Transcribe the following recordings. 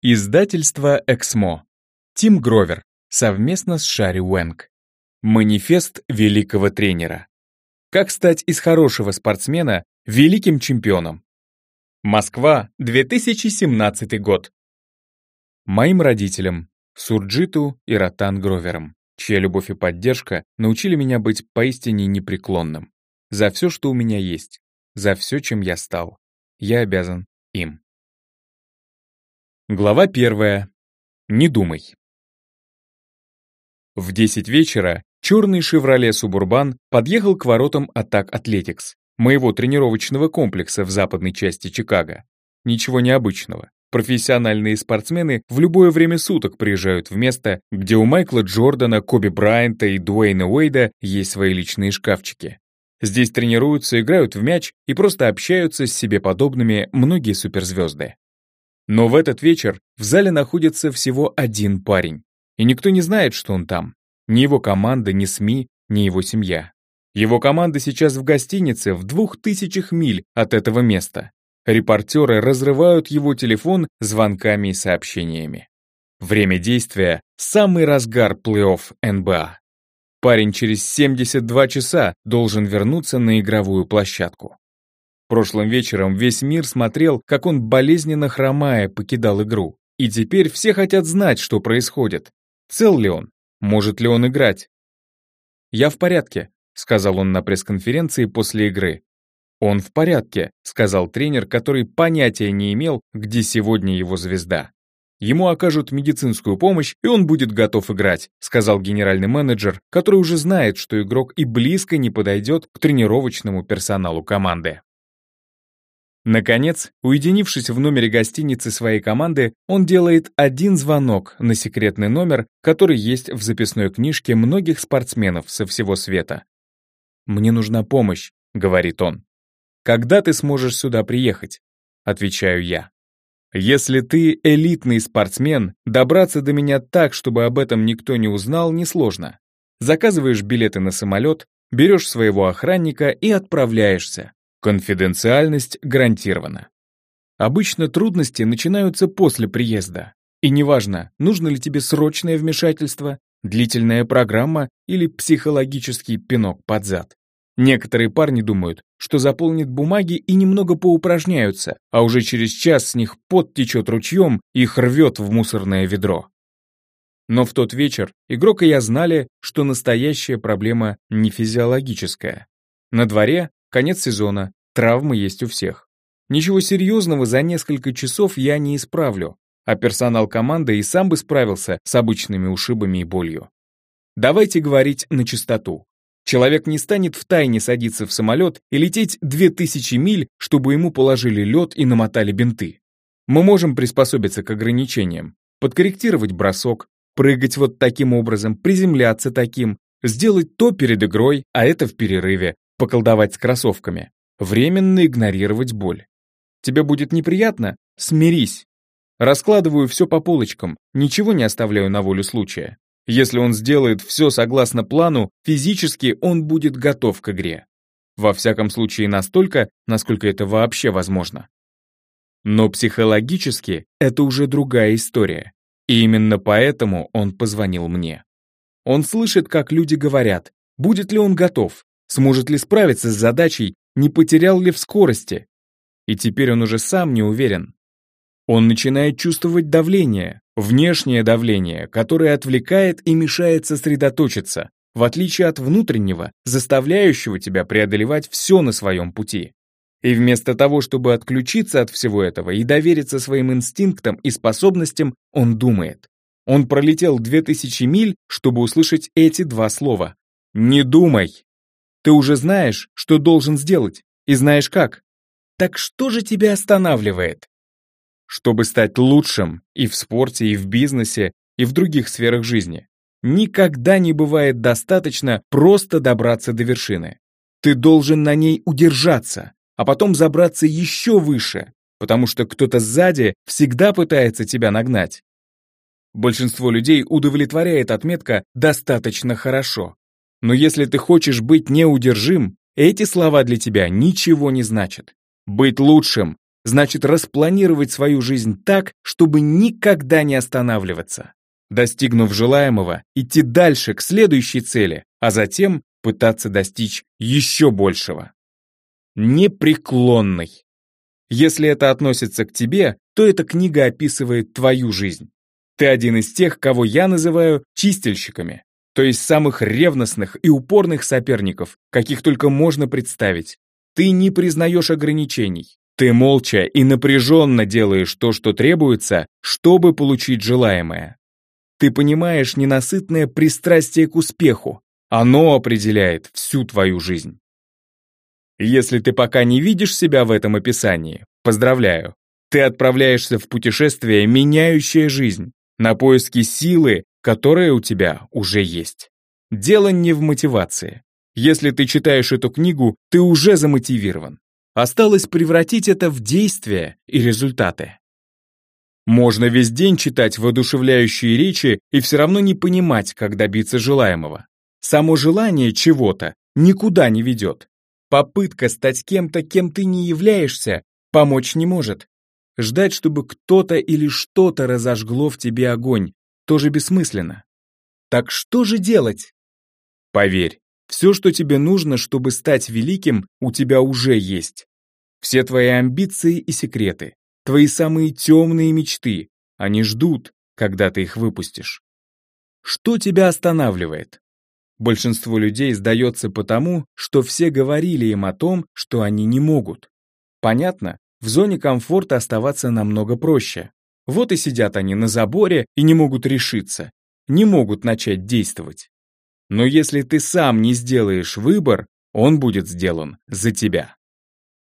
Издательство «Эксмо». Тим Гровер. Совместно с Шарри Уэнг. Манифест великого тренера. Как стать из хорошего спортсмена великим чемпионом? Москва, 2017 год. Моим родителям, Сурджиту и Ротан Гроверам, чья любовь и поддержка научили меня быть поистине непреклонным. За все, что у меня есть, за все, чем я стал, я обязан им. Глава первая. Не думай. В 10 вечера черный «Шевроле Субурбан» подъехал к воротам «Атак Атлетикс», моего тренировочного комплекса в западной части Чикаго. Ничего необычного. Профессиональные спортсмены в любое время суток приезжают в место, где у Майкла Джордана, Коби Брайанта и Дуэйна Уэйда есть свои личные шкафчики. Здесь тренируются, играют в мяч и просто общаются с себе подобными многие суперзвезды. Но в этот вечер в зале находится всего один парень, и никто не знает, что он там. Ни его команда, ни СМИ, ни его семья. Его команда сейчас в гостинице в двух тысячах миль от этого места. Репортеры разрывают его телефон звонками и сообщениями. Время действия — самый разгар плей-офф НБА. Парень через 72 часа должен вернуться на игровую площадку. Прошлым вечером весь мир смотрел, как он болезненно хромая покидал игру. И теперь все хотят знать, что происходит. Цел ли он? Может ли он играть? «Я в порядке», — сказал он на пресс-конференции после игры. «Он в порядке», — сказал тренер, который понятия не имел, где сегодня его звезда. Ему окажут медицинскую помощь, и он будет готов играть, сказал генеральный менеджер, который уже знает, что игрок и близко не подойдет к тренировочному персоналу команды. Наконец, уединившись в номере гостиницы своей команды, он делает один звонок на секретный номер, который есть в записной книжке многих спортсменов со всего света. «Мне нужна помощь», — говорит он. «Когда ты сможешь сюда приехать?» — отвечаю я. «Если ты элитный спортсмен, добраться до меня так, чтобы об этом никто не узнал, несложно. Заказываешь билеты на самолет, берешь своего охранника и отправляешься. Конфиденциальность гарантирована. Обычно трудности начинаются после приезда. И неважно, нужно ли тебе срочное вмешательство, длительная программа или психологический пинок под зад. Некоторые парни думают, что заполнят бумаги и немного поупражняются, а уже через час с них пот течет ручьем и их рвет в мусорное ведро. Но в тот вечер игрок и я знали, что настоящая проблема не физиологическая. На дворе Конец сезона, травмы есть у всех. Ничего серьезного за несколько часов я не исправлю, а персонал команды и сам бы справился с обычными ушибами и болью. Давайте говорить на чистоту. Человек не станет втайне садиться в самолет и лететь 2000 миль, чтобы ему положили лед и намотали бинты. Мы можем приспособиться к ограничениям, подкорректировать бросок, прыгать вот таким образом, приземляться таким, сделать то перед игрой, а это в перерыве, поколдовать с кроссовками, временно игнорировать боль. Тебе будет неприятно? Смирись. Раскладываю все по полочкам, ничего не оставляю на волю случая. Если он сделает все согласно плану, физически он будет готов к игре. Во всяком случае настолько, насколько это вообще возможно. Но психологически это уже другая история. И именно поэтому он позвонил мне. Он слышит, как люди говорят, будет ли он готов, Сможет ли справиться с задачей, не потерял ли в скорости? И теперь он уже сам не уверен. Он начинает чувствовать давление, внешнее давление, которое отвлекает и мешает сосредоточиться, в отличие от внутреннего, заставляющего тебя преодолевать все на своем пути. И вместо того, чтобы отключиться от всего этого и довериться своим инстинктам и способностям, он думает. Он пролетел 2000 миль, чтобы услышать эти два слова. «Не думай!» Ты уже знаешь, что должен сделать, и знаешь как. Так что же тебя останавливает? Чтобы стать лучшим и в спорте, и в бизнесе, и в других сферах жизни, никогда не бывает достаточно просто добраться до вершины. Ты должен на ней удержаться, а потом забраться еще выше, потому что кто-то сзади всегда пытается тебя нагнать. Большинство людей удовлетворяет отметка «достаточно хорошо», но если ты хочешь быть неудержим, эти слова для тебя ничего не значат. Быть лучшим значит распланировать свою жизнь так, чтобы никогда не останавливаться. Достигнув желаемого, идти дальше к следующей цели, а затем пытаться достичь еще большего. Непреклонный. Если это относится к тебе, то эта книга описывает твою жизнь. Ты один из тех, кого я называю чистильщиками, то есть самых ревностных и упорных соперников, каких только можно представить. Ты не признаешь ограничений. Ты молча и напряженно делаешь то, что требуется, чтобы получить желаемое. Ты понимаешь ненасытное пристрастие к успеху. Оно определяет всю твою жизнь. Если ты пока не видишь себя в этом описании, поздравляю. Ты отправляешься в путешествие, меняющее жизнь, на поиски силы, которая у тебя уже есть. Дело не в мотивации. Если ты читаешь эту книгу, ты уже замотивирован. Осталось превратить это в действия и результаты. Можно весь день читать воодушевляющие речи и все равно не понимать, как добиться желаемого. Само желание чего-то никуда не ведет. Попытка стать кем-то, кем ты не являешься, помочь не может. Ждать, чтобы кто-то или что-то разожгло в тебе огонь, тоже бессмысленно. Так что же делать? Поверь, все, что тебе нужно, чтобы стать великим, у тебя уже есть. Все твои амбиции и секреты, твои самые темные мечты, они ждут, когда ты их выпустишь. Что тебя останавливает? Большинство людей сдается потому, что все говорили им о том, что они не могут. Понятно, в зоне комфорта оставаться намного проще. Вот и сидят они на заборе и не могут решиться, не могут начать действовать. Но если ты сам не сделаешь выбор, он будет сделан за тебя.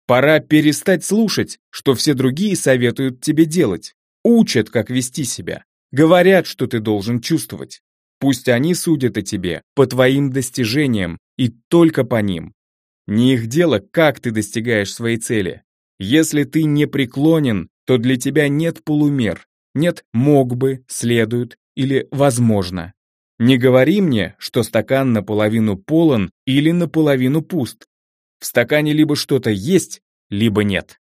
Пора перестать слушать, что все другие советуют тебе делать, учат, как вести себя, говорят, что ты должен чувствовать. Пусть они судят о тебе по твоим достижениям и только по ним. Не их дело, как ты достигаешь своей цели. Если ты не преклонен, то для тебя нет полумер, нет «мог бы», «следует» или «возможно». Не говори мне, что стакан наполовину полон или наполовину пуст. В стакане либо что-то есть, либо нет.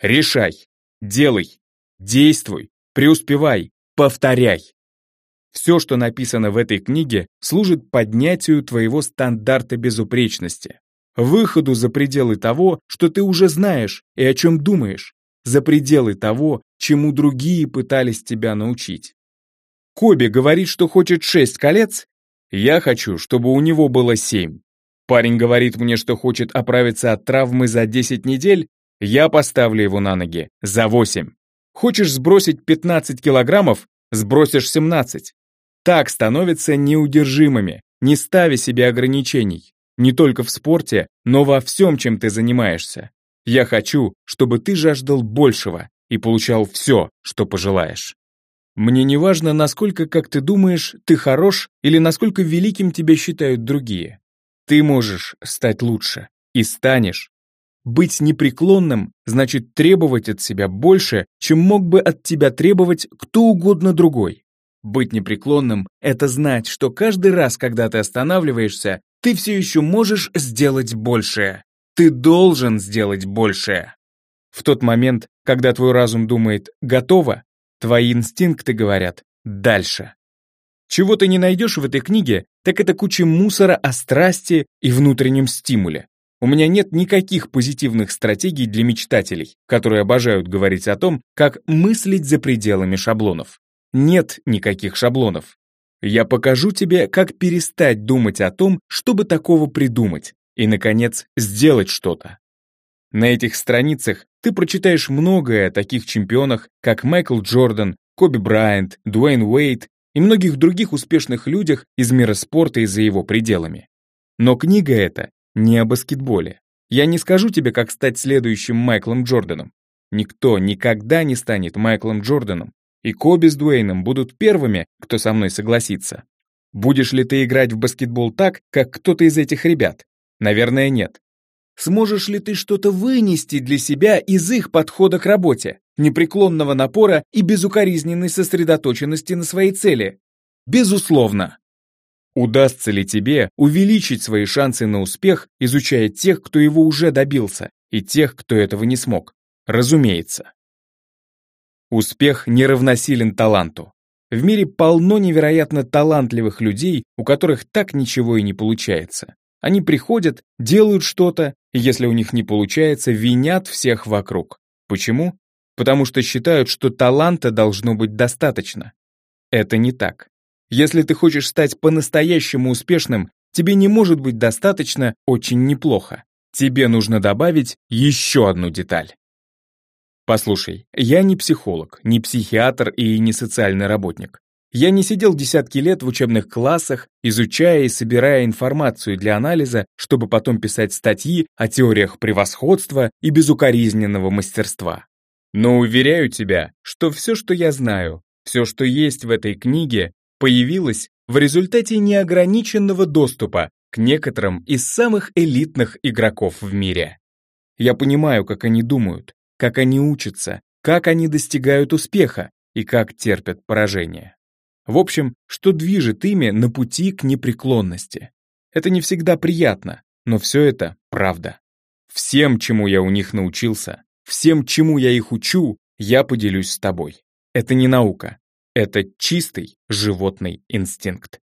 Решай, делай, действуй, преуспевай, повторяй. Все, что написано в этой книге, служит поднятию твоего стандарта безупречности, выходу за пределы того, что ты уже знаешь и о чем думаешь, за пределы того, чему другие пытались тебя научить. Коби говорит, что хочет шесть колец, я хочу, чтобы у него было семь. Парень говорит мне, что хочет оправиться от травмы за 10 недель, я поставлю его на ноги за 8. Хочешь сбросить 15 килограммов, сбросишь 17 так становятся неудержимыми, не ставя себе ограничений. Не только в спорте, но во всем, чем ты занимаешься. Я хочу, чтобы ты жаждал большего и получал все, что пожелаешь. Мне не важно, насколько, как ты думаешь, ты хорош или насколько великим тебя считают другие. Ты можешь стать лучше и станешь. Быть непреклонным значит требовать от себя больше, чем мог бы от тебя требовать кто угодно другой. Быть непреклонным — это знать, что каждый раз, когда ты останавливаешься, ты все еще можешь сделать большее. Ты должен сделать большее. В тот момент, когда твой разум думает «готово», твои инстинкты говорят «дальше». Чего ты не найдешь в этой книге, так это куча мусора о страсти и внутреннем стимуле. У меня нет никаких позитивных стратегий для мечтателей, которые обожают говорить о том, как мыслить за пределами шаблонов. Нет никаких шаблонов. Я покажу тебе, как перестать думать о том, чтобы такого придумать, и, наконец, сделать что-то. На этих страницах ты прочитаешь многое о таких чемпионах, как Майкл Джордан, Коби Брайант, Дуэйн Уэйт и многих других успешных людях из мира спорта и за его пределами. Но книга эта не о баскетболе. Я не скажу тебе, как стать следующим Майклом Джорданом. Никто никогда не станет Майклом Джорданом, и Коби с Дуэйном будут первыми, кто со мной согласится. Будешь ли ты играть в баскетбол так, как кто-то из этих ребят? Наверное, нет. Сможешь ли ты что-то вынести для себя из их подхода к работе, непреклонного напора и безукоризненной сосредоточенности на своей цели? Безусловно. Удастся ли тебе увеличить свои шансы на успех, изучая тех, кто его уже добился, и тех, кто этого не смог? Разумеется. Успех не равносилен таланту. В мире полно невероятно талантливых людей, у которых так ничего и не получается. Они приходят, делают что-то, и если у них не получается, винят всех вокруг. Почему? Потому что считают, что таланта должно быть достаточно. Это не так. Если ты хочешь стать по-настоящему успешным, тебе не может быть достаточно очень неплохо. Тебе нужно добавить еще одну деталь. Послушай, я не психолог, не психиатр и не социальный работник. Я не сидел десятки лет в учебных классах, изучая и собирая информацию для анализа, чтобы потом писать статьи о теориях превосходства и безукоризненного мастерства. Но уверяю тебя, что все, что я знаю, все, что есть в этой книге, появилось в результате неограниченного доступа к некоторым из самых элитных игроков в мире. Я понимаю, как они думают, как они учатся, как они достигают успеха и как терпят поражение. В общем, что движет ими на пути к непреклонности. Это не всегда приятно, но все это правда. Всем, чему я у них научился, всем, чему я их учу, я поделюсь с тобой. Это не наука, это чистый животный инстинкт.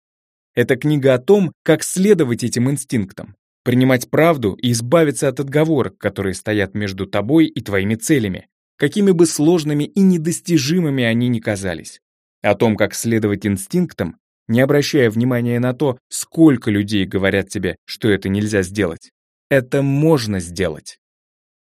Это книга о том, как следовать этим инстинктам, принимать правду и избавиться от отговорок, которые стоят между тобой и твоими целями, какими бы сложными и недостижимыми они ни казались. О том, как следовать инстинктам, не обращая внимания на то, сколько людей говорят тебе, что это нельзя сделать. Это можно сделать.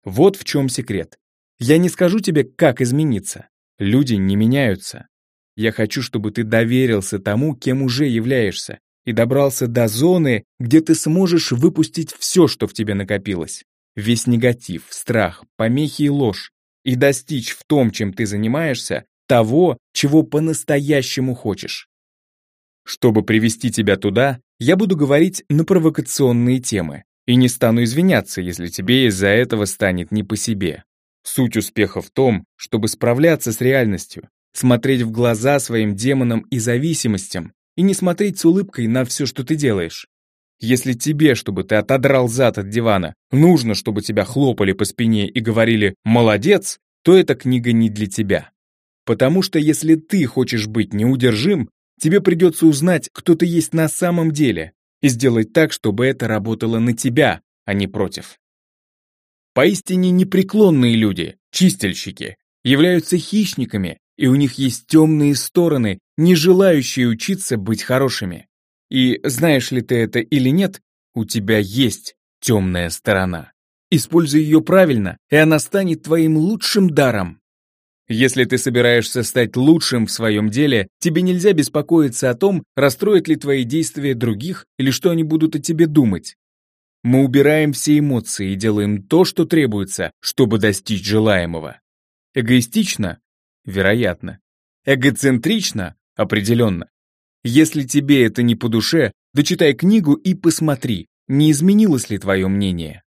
Вот в чем секрет. Я не скажу тебе, как измениться. Люди не меняются. Я хочу, чтобы ты доверился тому, кем уже являешься, и добрался до зоны, где ты сможешь выпустить все, что в тебе накопилось. Весь негатив, страх, помехи и ложь. И достичь в том, чем ты занимаешься, того, чего по-настоящему хочешь. Чтобы привести тебя туда, я буду говорить на провокационные темы и не стану извиняться, если тебе из-за этого станет не по себе. Суть успеха в том, чтобы справляться с реальностью, смотреть в глаза своим демонам и зависимостям и не смотреть с улыбкой на все, что ты делаешь. Если тебе, чтобы ты отодрал зад от дивана, нужно, чтобы тебя хлопали по спине и говорили «молодец», то эта книга не для тебя. Потому что если ты хочешь быть неудержим, тебе придется узнать, кто ты есть на самом деле, и сделать так, чтобы это работало на тебя, а не против. Поистине непреклонные люди, чистильщики, являются хищниками, и у них есть темные стороны, не желающие учиться быть хорошими. И знаешь ли ты это или нет, у тебя есть темная сторона. Используй ее правильно, и она станет твоим лучшим даром. Если ты собираешься стать лучшим в своем деле, тебе нельзя беспокоиться о том, расстроят ли твои действия других или что они будут о тебе думать. Мы убираем все эмоции и делаем то, что требуется, чтобы достичь желаемого. Эгоистично? Вероятно. Эгоцентрично? Определенно. Если тебе это не по душе, дочитай книгу и посмотри, не изменилось ли твое мнение.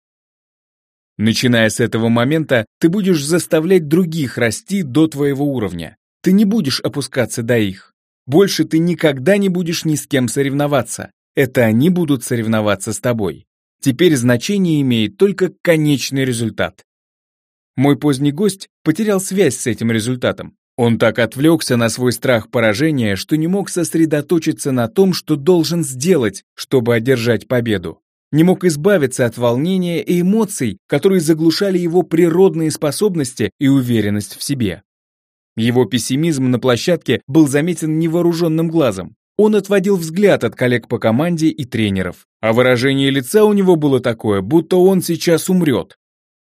Начиная с этого момента, ты будешь заставлять других расти до твоего уровня. Ты не будешь опускаться до их. Больше ты никогда не будешь ни с кем соревноваться. Это они будут соревноваться с тобой. Теперь значение имеет только конечный результат. Мой поздний гость потерял связь с этим результатом. Он так отвлекся на свой страх поражения, что не мог сосредоточиться на том, что должен сделать, чтобы одержать победу не мог избавиться от волнения и эмоций, которые заглушали его природные способности и уверенность в себе. Его пессимизм на площадке был заметен невооруженным глазом. Он отводил взгляд от коллег по команде и тренеров, а выражение лица у него было такое, будто он сейчас умрет.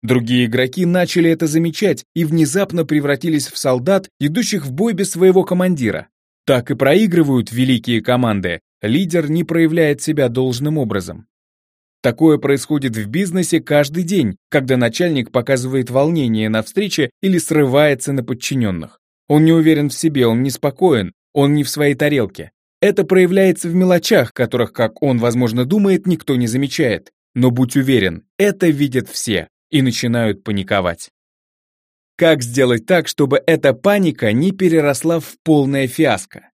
Другие игроки начали это замечать и внезапно превратились в солдат, идущих в бой без своего командира. Так и проигрывают великие команды, лидер не проявляет себя должным образом. Такое происходит в бизнесе каждый день, когда начальник показывает волнение на встрече или срывается на подчиненных. Он не уверен в себе, он неспокоен, он не в своей тарелке. Это проявляется в мелочах, которых, как он, возможно, думает, никто не замечает. Но будь уверен, это видят все и начинают паниковать. Как сделать так, чтобы эта паника не переросла в полное фиаско?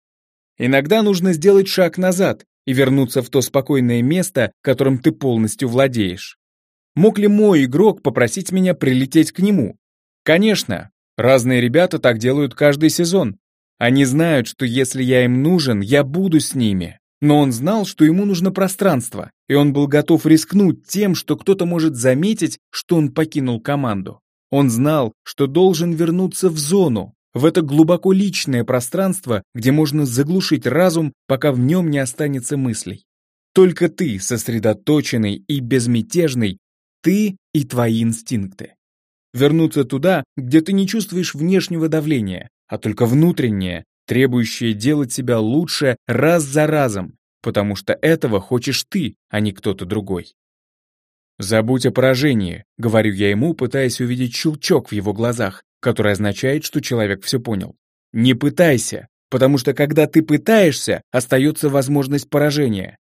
Иногда нужно сделать шаг назад и вернуться в то спокойное место, которым ты полностью владеешь? Мог ли мой игрок попросить меня прилететь к нему? Конечно, разные ребята так делают каждый сезон. Они знают, что если я им нужен, я буду с ними. Но он знал, что ему нужно пространство, и он был готов рискнуть тем, что кто-то может заметить, что он покинул команду. Он знал, что должен вернуться в зону, в это глубоко личное пространство, где можно заглушить разум, пока в нем не останется мыслей. Только ты, сосредоточенный и безмятежный, ты и твои инстинкты. Вернуться туда, где ты не чувствуешь внешнего давления, а только внутреннее, требующее делать себя лучше раз за разом, потому что этого хочешь ты, а не кто-то другой. «Забудь о поражении», — говорю я ему, пытаясь увидеть щелчок в его глазах, который означает, что человек все понял. «Не пытайся, потому что когда ты пытаешься, остается возможность поражения.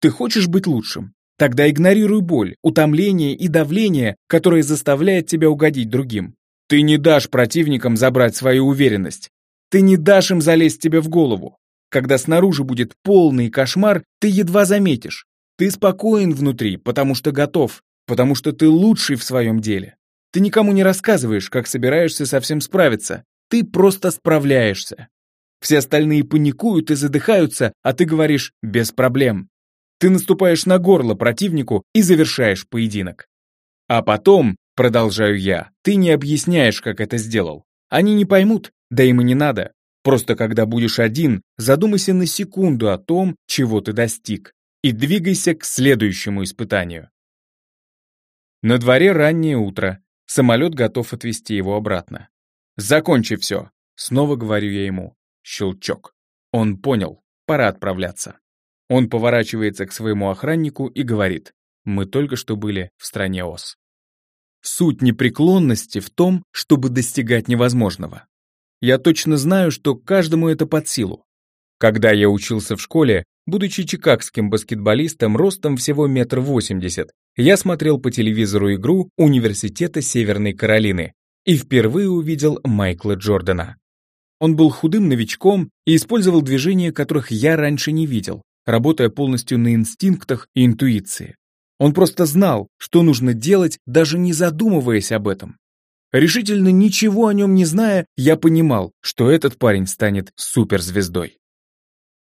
Ты хочешь быть лучшим? Тогда игнорируй боль, утомление и давление, которое заставляет тебя угодить другим. Ты не дашь противникам забрать свою уверенность. Ты не дашь им залезть тебе в голову. Когда снаружи будет полный кошмар, ты едва заметишь. Ты спокоен внутри, потому что готов, потому что ты лучший в своем деле. Ты никому не рассказываешь, как собираешься со всем справиться. Ты просто справляешься. Все остальные паникуют и задыхаются, а ты говоришь «без проблем». Ты наступаешь на горло противнику и завершаешь поединок. А потом, продолжаю я, ты не объясняешь, как это сделал. Они не поймут, да им и не надо. Просто когда будешь один, задумайся на секунду о том, чего ты достиг и двигайся к следующему испытанию. На дворе раннее утро. Самолет готов отвезти его обратно. «Закончи все!» Снова говорю я ему. Щелчок. Он понял, пора отправляться. Он поворачивается к своему охраннику и говорит, «Мы только что были в стране Оз». Суть непреклонности в том, чтобы достигать невозможного. Я точно знаю, что каждому это под силу. Когда я учился в школе, Будучи чикагским баскетболистом ростом всего метр восемьдесят, я смотрел по телевизору игру Университета Северной Каролины и впервые увидел Майкла Джордана. Он был худым новичком и использовал движения, которых я раньше не видел, работая полностью на инстинктах и интуиции. Он просто знал, что нужно делать, даже не задумываясь об этом. Решительно ничего о нем не зная, я понимал, что этот парень станет суперзвездой.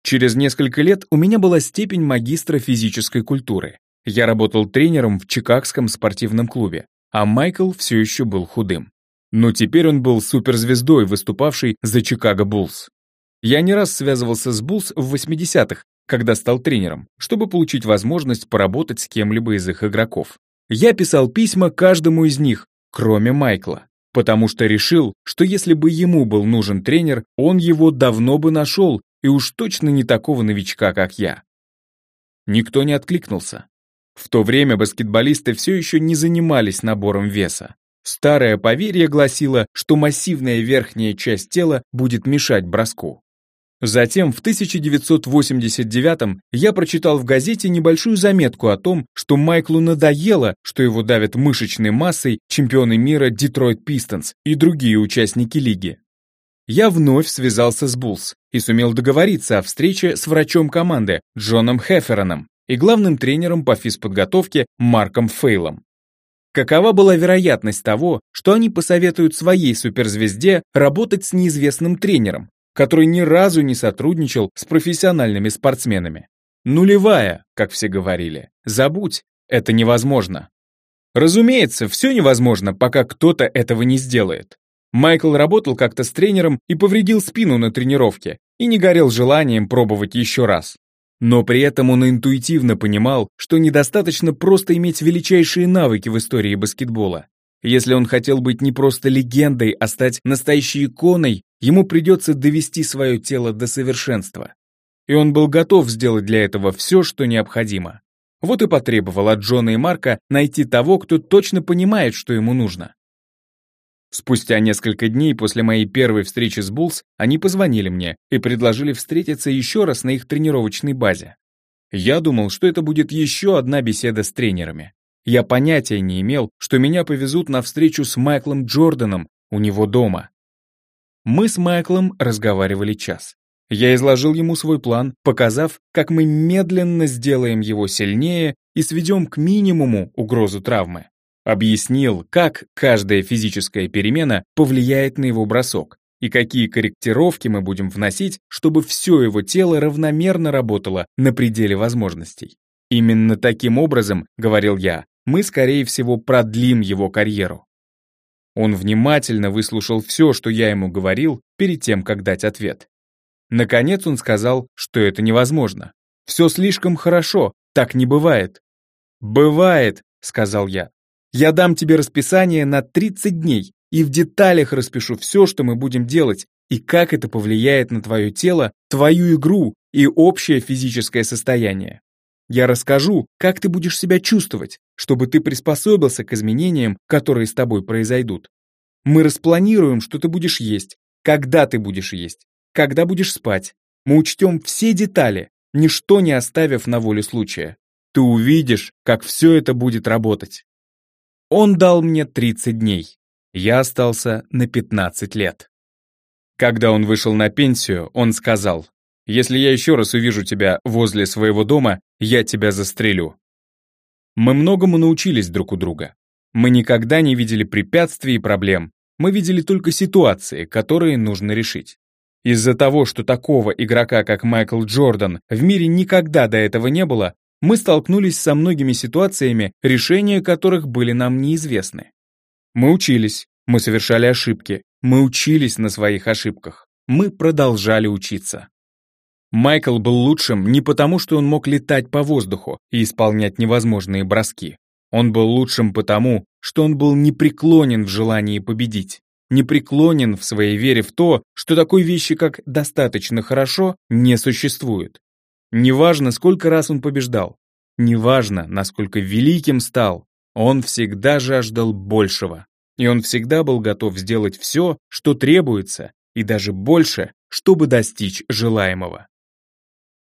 Через несколько лет у меня была степень магистра физической культуры. Я работал тренером в Чикагском спортивном клубе, а Майкл все еще был худым. Но теперь он был суперзвездой, выступавшей за Чикаго Буллс. Я не раз связывался с Буллс в 80-х, когда стал тренером, чтобы получить возможность поработать с кем-либо из их игроков. Я писал письма каждому из них, кроме Майкла, потому что решил, что если бы ему был нужен тренер, он его давно бы нашел и уж точно не такого новичка, как я. Никто не откликнулся. В то время баскетболисты все еще не занимались набором веса. Старое поверье гласило, что массивная верхняя часть тела будет мешать броску. Затем в 1989 я прочитал в газете небольшую заметку о том, что Майклу надоело, что его давят мышечной массой чемпионы мира Детройт Пистонс и другие участники лиги я вновь связался с Буллс и сумел договориться о встрече с врачом команды Джоном Хеффероном и главным тренером по физподготовке Марком Фейлом. Какова была вероятность того, что они посоветуют своей суперзвезде работать с неизвестным тренером, который ни разу не сотрудничал с профессиональными спортсменами? Нулевая, как все говорили. Забудь, это невозможно. Разумеется, все невозможно, пока кто-то этого не сделает. Майкл работал как-то с тренером и повредил спину на тренировке, и не горел желанием пробовать еще раз. Но при этом он интуитивно понимал, что недостаточно просто иметь величайшие навыки в истории баскетбола. Если он хотел быть не просто легендой, а стать настоящей иконой, ему придется довести свое тело до совершенства. И он был готов сделать для этого все, что необходимо. Вот и потребовал от Джона и Марка найти того, кто точно понимает, что ему нужно. Спустя несколько дней после моей первой встречи с Буллс они позвонили мне и предложили встретиться еще раз на их тренировочной базе. Я думал, что это будет еще одна беседа с тренерами. Я понятия не имел, что меня повезут на встречу с Майклом Джорданом у него дома. Мы с Майклом разговаривали час. Я изложил ему свой план, показав, как мы медленно сделаем его сильнее и сведем к минимуму угрозу травмы. Объяснил, как каждая физическая перемена повлияет на его бросок и какие корректировки мы будем вносить, чтобы все его тело равномерно работало на пределе возможностей. Именно таким образом, говорил я, мы, скорее всего, продлим его карьеру. Он внимательно выслушал все, что я ему говорил, перед тем, как дать ответ. Наконец он сказал, что это невозможно. Все слишком хорошо, так не бывает. «Бывает», — сказал я. «Я дам тебе расписание на 30 дней и в деталях распишу все, что мы будем делать, и как это повлияет на твое тело, твою игру и общее физическое состояние. Я расскажу, как ты будешь себя чувствовать, чтобы ты приспособился к изменениям, которые с тобой произойдут. Мы распланируем, что ты будешь есть, когда ты будешь есть, когда будешь спать. Мы учтем все детали, ничто не оставив на волю случая. Ты увидишь, как все это будет работать. Он дал мне 30 дней. Я остался на 15 лет. Когда он вышел на пенсию, он сказал, «Если я еще раз увижу тебя возле своего дома, я тебя застрелю». Мы многому научились друг у друга. Мы никогда не видели препятствий и проблем, мы видели только ситуации, которые нужно решить. Из-за того, что такого игрока, как Майкл Джордан, в мире никогда до этого не было, мы столкнулись со многими ситуациями, решения которых были нам неизвестны. Мы учились, мы совершали ошибки, мы учились на своих ошибках, мы продолжали учиться. Майкл был лучшим не потому, что он мог летать по воздуху и исполнять невозможные броски. Он был лучшим потому, что он был непреклонен в желании победить непреклонен в своей вере в то, что такой вещи, как «достаточно хорошо», не существует. Неважно, сколько раз он побеждал, неважно, насколько великим стал, он всегда жаждал большего. И он всегда был готов сделать все, что требуется, и даже больше, чтобы достичь желаемого.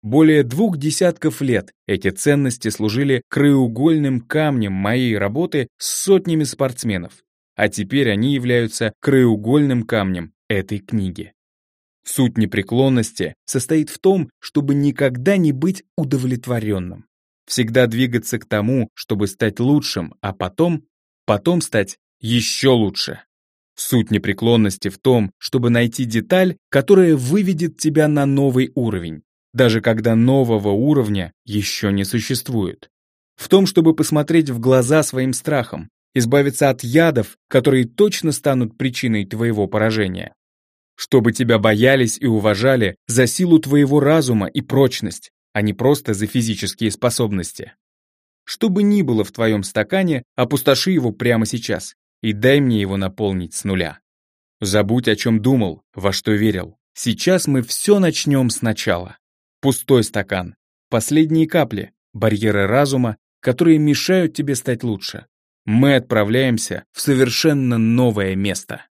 Более двух десятков лет эти ценности служили краеугольным камнем моей работы с сотнями спортсменов, а теперь они являются краеугольным камнем этой книги. Суть непреклонности состоит в том, чтобы никогда не быть удовлетворенным. Всегда двигаться к тому, чтобы стать лучшим, а потом, потом стать еще лучше. Суть непреклонности в том, чтобы найти деталь, которая выведет тебя на новый уровень, даже когда нового уровня еще не существует. В том, чтобы посмотреть в глаза своим страхам, избавиться от ядов, которые точно станут причиной твоего поражения. Чтобы тебя боялись и уважали за силу твоего разума и прочность, а не просто за физические способности. Что бы ни было в твоем стакане, опустоши его прямо сейчас и дай мне его наполнить с нуля. Забудь, о чем думал, во что верил. Сейчас мы все начнем сначала. Пустой стакан, последние капли, барьеры разума, которые мешают тебе стать лучше мы отправляемся в совершенно новое место.